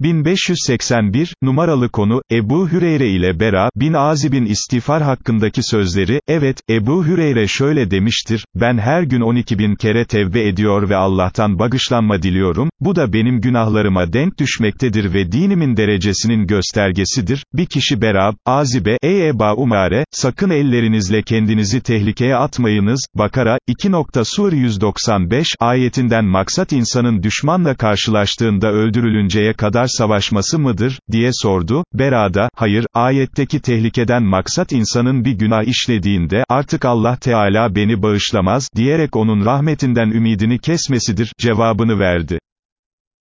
1581, numaralı konu, Ebu Hüreyre ile Bera, bin Azib'in istiğfar hakkındaki sözleri, evet, Ebu Hüreyre şöyle demiştir, ben her gün 12 bin kere tevbe ediyor ve Allah'tan bağışlanma diliyorum, bu da benim günahlarıma denk düşmektedir ve dinimin derecesinin göstergesidir, bir kişi Bera, Azib'e, ey Eba Umare, sakın ellerinizle kendinizi tehlikeye atmayınız, Bakara, 2. Sur 195, ayetinden maksat insanın düşmanla karşılaştığında öldürülünceye kadar savaşması mıdır, diye sordu, Berada, hayır, ayetteki tehlikeden maksat insanın bir günah işlediğinde, artık Allah Teala beni bağışlamaz, diyerek onun rahmetinden ümidini kesmesidir, cevabını verdi.